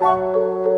Música